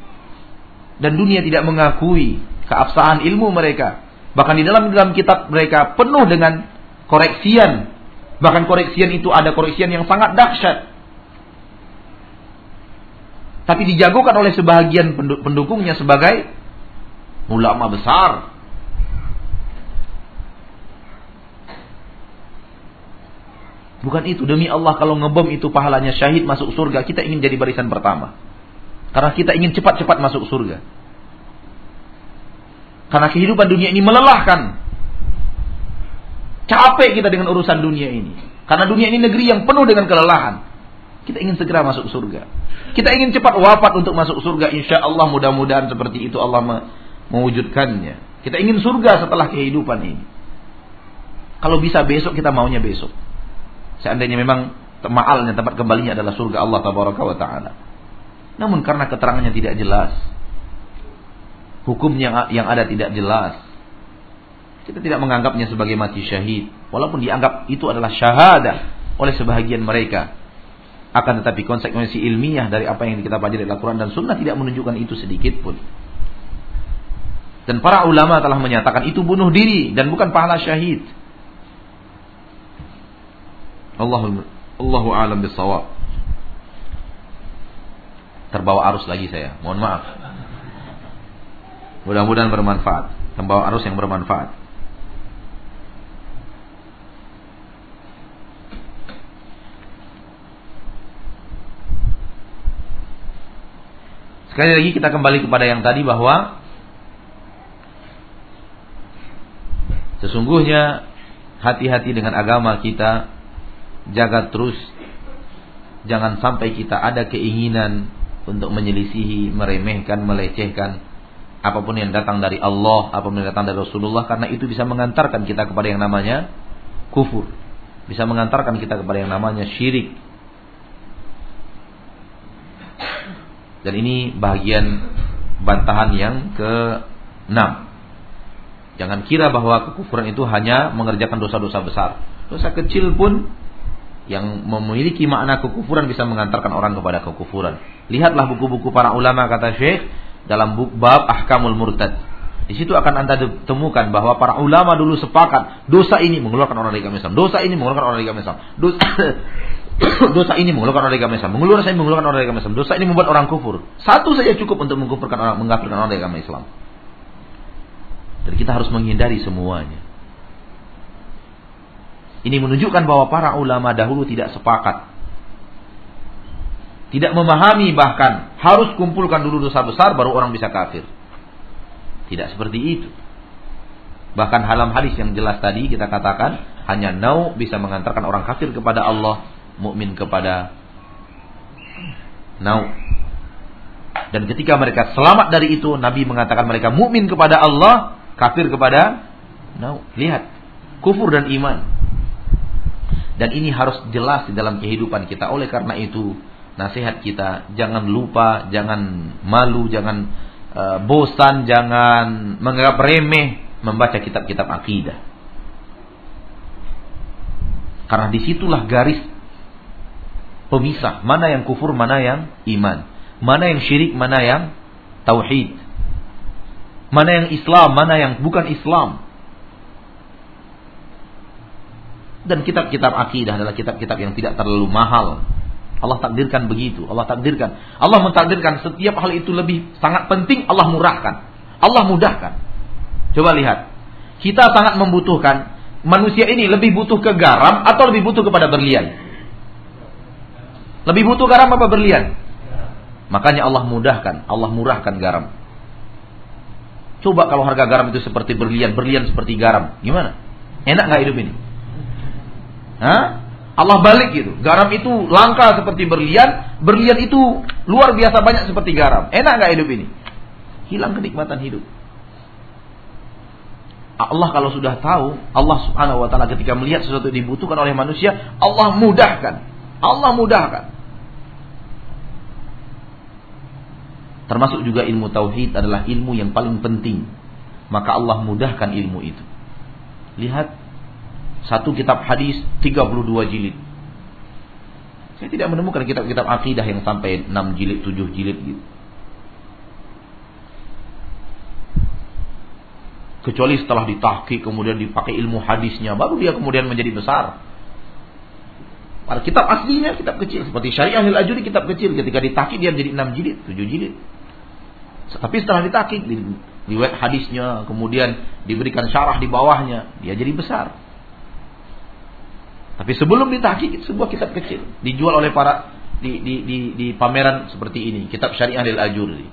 Dan dunia tidak mengakui keabsahan ilmu mereka. Bahkan di dalam dalam kitab mereka penuh dengan koreksian Bahkan koreksian itu ada koreksian yang sangat dahsyat. Tapi dijagokan oleh sebahagian pendukungnya sebagai ulama besar. Bukan itu demi Allah kalau ngebom itu pahalanya syahid masuk surga, kita ingin jadi barisan pertama. Karena kita ingin cepat-cepat masuk surga. Karena kehidupan dunia ini melelahkan. Capek kita dengan urusan dunia ini. Karena dunia ini negeri yang penuh dengan kelelahan. Kita ingin segera masuk surga. Kita ingin cepat wafat untuk masuk surga. Insya Allah mudah-mudahan seperti itu Allah mewujudkannya. Kita ingin surga setelah kehidupan ini. Kalau bisa besok kita maunya besok. Seandainya memang maalnya tempat kembalinya adalah surga Allah tabaraka wa taala. Namun karena keterangannya tidak jelas, hukumnya yang ada tidak jelas, kita tidak menganggapnya sebagai mati syahid, walaupun dianggap itu adalah syahadah oleh sebahagian mereka. Akan tetapi konsekuensi ilmiah dari apa yang kita pelajari dalam Al-Quran dan Sunnah tidak menunjukkan itu sedikit pun. Dan para ulama telah menyatakan itu bunuh diri dan bukan pahala syahid. Allahu Allahu alam bisawab. Terbawa arus lagi saya. Mohon maaf. Mudah-mudahan bermanfaat. Terbawa arus yang bermanfaat. Sekali lagi kita kembali kepada yang tadi bahwa sesungguhnya hati-hati dengan agama kita jaga terus jangan sampai kita ada keinginan untuk menyelisihi, meremehkan, melecehkan apa pun yang datang dari Allah, apa pun yang datang dari Rasulullah karena itu bisa mengantarkan kita kepada yang namanya kufur. Bisa mengantarkan kita kepada yang namanya syirik. Dan ini bagian bantahan yang ke-6. Jangan kira bahwa kekufuran itu hanya mengerjakan dosa-dosa besar. Dosa kecil pun yang memiliki makna kekufuran bisa mengantarkan orang kepada kekufuran. Lihatlah buku-buku para ulama kata Syekh dalam bab Ahkamul Murtad. Di situ akan Anda temukan bahwa para ulama dulu sepakat dosa ini mengeluarkan orang dari agama Islam, dosa ini mengeluarkan orang dari agama Islam. Dosa, dosa ini mengeluarkan orang dari agama Islam, mengeluarkan saya mengeluarkan orang dari agama Islam. Dosa ini membuat orang kufur. Satu saja cukup untuk mengkufurkan orang, mengkafirkan orang dari agama Islam. Dan kita harus menghindari semuanya. Ini menunjukkan bahwa para ulama dahulu tidak sepakat. Tidak memahami bahkan harus kumpulkan dulu dosa besar baru orang bisa kafir. Tidak seperti itu. Bahkan dalam hadis yang jelas tadi kita katakan hanya nau bisa mengantarkan orang kafir kepada Allah, mukmin kepada nau. Dan ketika mereka selamat dari itu, Nabi mengatakan mereka mukmin kepada Allah, kafir kepada nau. Lihat, kufur dan iman. Dan ini harus jelas di dalam kehidupan kita. Oleh karena itu, nasihat kita jangan lupa, jangan malu, jangan uh, bosan, jangan menganggap remeh membaca kitab-kitab akidah. Karena di situlah garis pemisah mana yang kufur, mana yang iman, mana yang syirik, mana yang tauhid, mana yang Islam, mana yang bukan Islam. Dan kitab-kitab akidah adalah kitab-kitab yang tidak terlalu mahal. Allah takdirkan begitu. Allah takdirkan. Allah mentakdirkan setiap hal itu lebih sangat penting. Allah murahkan. Allah mudahkan. Coba lihat. Kita sangat membutuhkan. Manusia ini lebih butuh ke garam atau lebih butuh kepada berlian? Lebih butuh garam apa berlian? Makanya Allah mudahkan. Allah murahkan garam. Coba kalau harga garam itu seperti berlian. Berlian seperti garam. Gimana? Enak gak hidup ini? Hah? Allah balik gitu. Garam itu langka seperti berlian, berlian itu luar biasa banyak seperti garam. Enak nggak hidup ini? Hilang kenikmatan hidup. Allah kalau sudah tahu, Allah Subhanahu wa taala ketika melihat sesuatu dibutuhkan oleh manusia, Allah mudahkan. Allah mudahkan. Termasuk juga ilmu tauhid adalah ilmu yang paling penting. Maka Allah mudahkan ilmu itu. Lihat satu kitab hadis 32 jilid. Saya tidak menemukan kitab-kitab akidah yang sampai 6 jilid, 7 jilid gitu. Kecuali setelah ditahki kemudian dipakai ilmu hadisnya baru dia kemudian menjadi besar. Pada kitab aslinya kitab kecil seperti Syariah al-Ajuri kitab kecil ketika ditakik dia menjadi 6 jilid, 7 jilid. Tapi setelah ditakik di riwayat hadisnya kemudian diberikan syarah di bawahnya, dia jadi besar. Tapi sebelum ditakik sebuah kitab kecil dijual oleh para di di di, di pameran seperti ini, kitab Syariah al-Ajuri.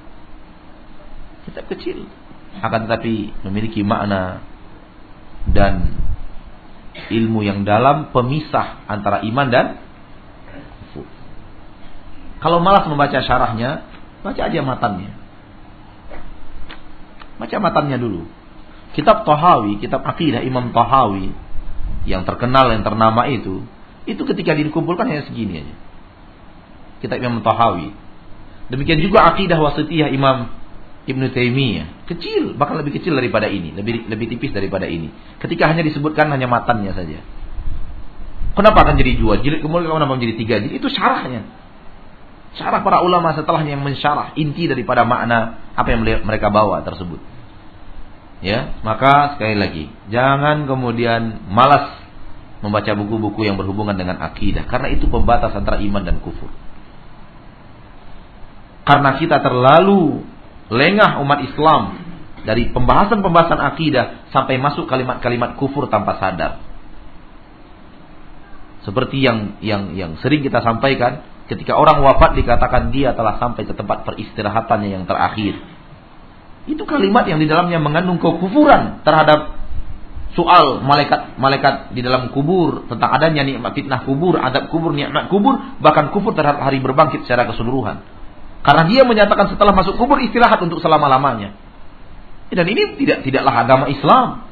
Kitab kecil akan tetapi memiliki makna dan ilmu yang dalam pemisah antara iman dan kufur. Kalau malas membaca syarahnya, baca aja matannya. Baca matannya dulu. Kitab Tahawi, kitab akidah Imam Tahawi yang terkenal yang ternama itu, itu ketika dikumpulkan hanya segini aja. Kitab Imam Tahawi. Demikian juga akidah wasitiyah Imam Ibnu Taimiyah. Kecil bahkan lebih kecil daripada ini. Lebih lebih tipis daripada ini. Ketika hanya disebutkan hanya matannya saja. Kenapa akan jadi dua? Jilid kemudian kenapa menjadi tiga jilid? Itu syarahnya. Syarah para ulama setelahnya yang mensyarah inti daripada makna apa yang mereka bawa tersebut ya maka sekali lagi jangan kemudian malas membaca buku-buku yang berhubungan dengan akidah karena itu pembatas antara iman dan kufur karena kita terlalu lengah umat Islam dari pembahasan-pembahasan akidah sampai masuk kalimat-kalimat kufur tanpa sadar. Seperti yang yang yang sering kita sampaikan, ketika orang wafat dikatakan dia telah sampai ke tempat peristirahatannya yang terakhir. Itu kalimat yang di dalamnya mengandung kekufuran terhadap soal malaikat malaikat di dalam kubur tentang adanya nikmat fitnah kubur, adab kubur, nikmat kubur, bahkan kufur terhadap hari berbangkit secara keseluruhan. Karena dia menyatakan setelah masuk kubur istirahat untuk selama-lamanya. Dan ini tidak tidaklah agama Islam.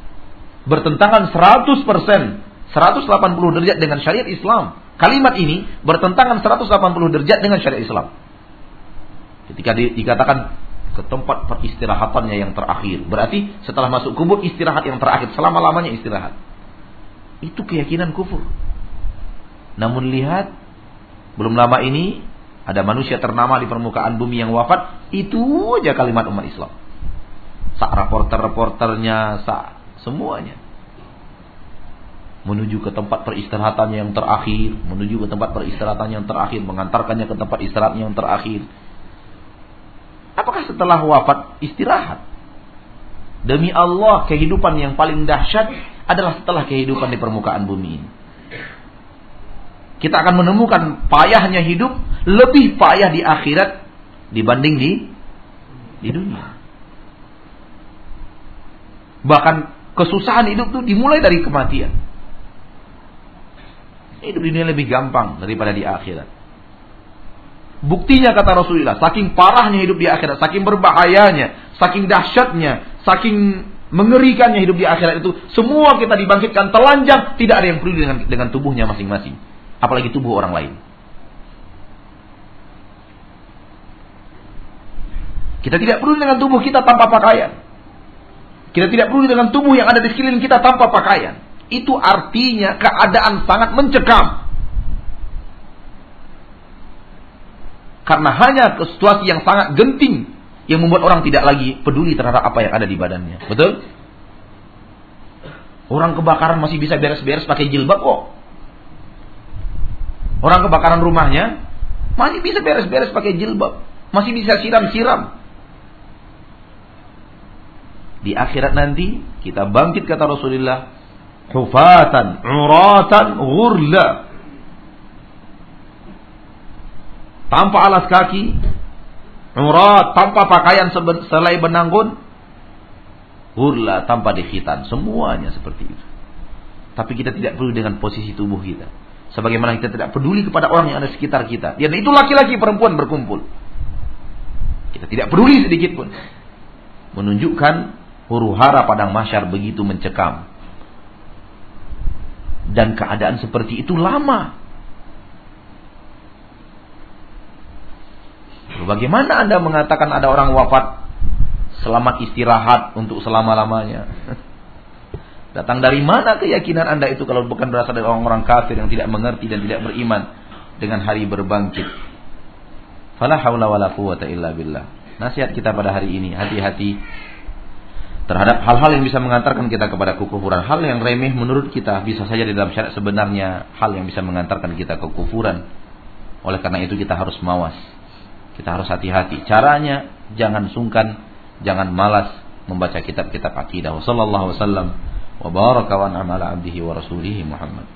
Bertentangan 100%, 180 derajat dengan syariat Islam. Kalimat ini bertentangan 180 derajat dengan syariat Islam. Ketika di, dikatakan ke tempat peristirahatannya yang terakhir. Berarti setelah masuk kubur istirahat yang terakhir. Selama-lamanya istirahat. Itu keyakinan kufur. Namun lihat, belum lama ini ada manusia ternama di permukaan bumi yang wafat, itu aja kalimat umat Islam. Sak reporter-reporternya, sak semuanya. Menuju ke tempat peristirahatan yang terakhir, menuju ke tempat peristirahatan yang terakhir, mengantarkannya ke tempat istirahat yang terakhir. Apakah setelah wafat istirahat? Demi Allah, kehidupan yang paling dahsyat adalah setelah kehidupan di permukaan bumi ini kita akan menemukan payahnya hidup lebih payah di akhirat dibanding di di dunia. Bahkan kesusahan hidup itu dimulai dari kematian. Hidup di dunia lebih gampang daripada di akhirat. Buktinya kata Rasulullah, saking parahnya hidup di akhirat, saking berbahayanya, saking dahsyatnya, saking mengerikannya hidup di akhirat itu, semua kita dibangkitkan telanjang, tidak ada yang peduli dengan dengan tubuhnya masing-masing apalagi tubuh orang lain. Kita tidak perlu dengan tubuh kita tanpa pakaian. Kita tidak perlu dengan tubuh yang ada di sekeliling kita tanpa pakaian. Itu artinya keadaan sangat mencekam. Karena hanya situasi yang sangat genting yang membuat orang tidak lagi peduli terhadap apa yang ada di badannya. Betul? Orang kebakaran masih bisa beres-beres pakai jilbab kok. Orang kebakaran rumahnya masih bisa beres-beres pakai jilbab, masih bisa siram-siram. Di akhirat nanti kita bangkit kata Rasulullah, hufatan, uratan, ghurla. Tanpa alas kaki, urat, tanpa pakaian selai benanggun, hurla tanpa dikhitan, semuanya seperti itu. Tapi kita tidak perlu dengan posisi tubuh kita. Sebagaimana kita tidak peduli kepada orang yang ada sekitar kita. Dan itu laki-laki perempuan berkumpul. Kita tidak peduli sedikit pun. Menunjukkan huru hara padang masyar begitu mencekam. Dan keadaan seperti itu lama. Bagaimana Anda mengatakan ada orang wafat selamat istirahat untuk selama-lamanya? Datang dari mana keyakinan Anda itu kalau bukan berasal dari orang-orang kafir yang tidak mengerti dan tidak beriman dengan hari berbangkit? Fala haula wala quwata illa billah. Nasihat kita pada hari ini, hati-hati terhadap hal-hal yang bisa mengantarkan kita kepada kekufuran. Hal yang remeh menurut kita bisa saja di dalam syariat sebenarnya hal yang bisa mengantarkan kita ke kekufuran. Oleh karena itu kita harus mawas. Kita harus hati-hati. Caranya jangan sungkan, jangan malas membaca kitab-kitab akidah. Wassallallahu wasallam wa abdihi wa rasulihi Muhammad.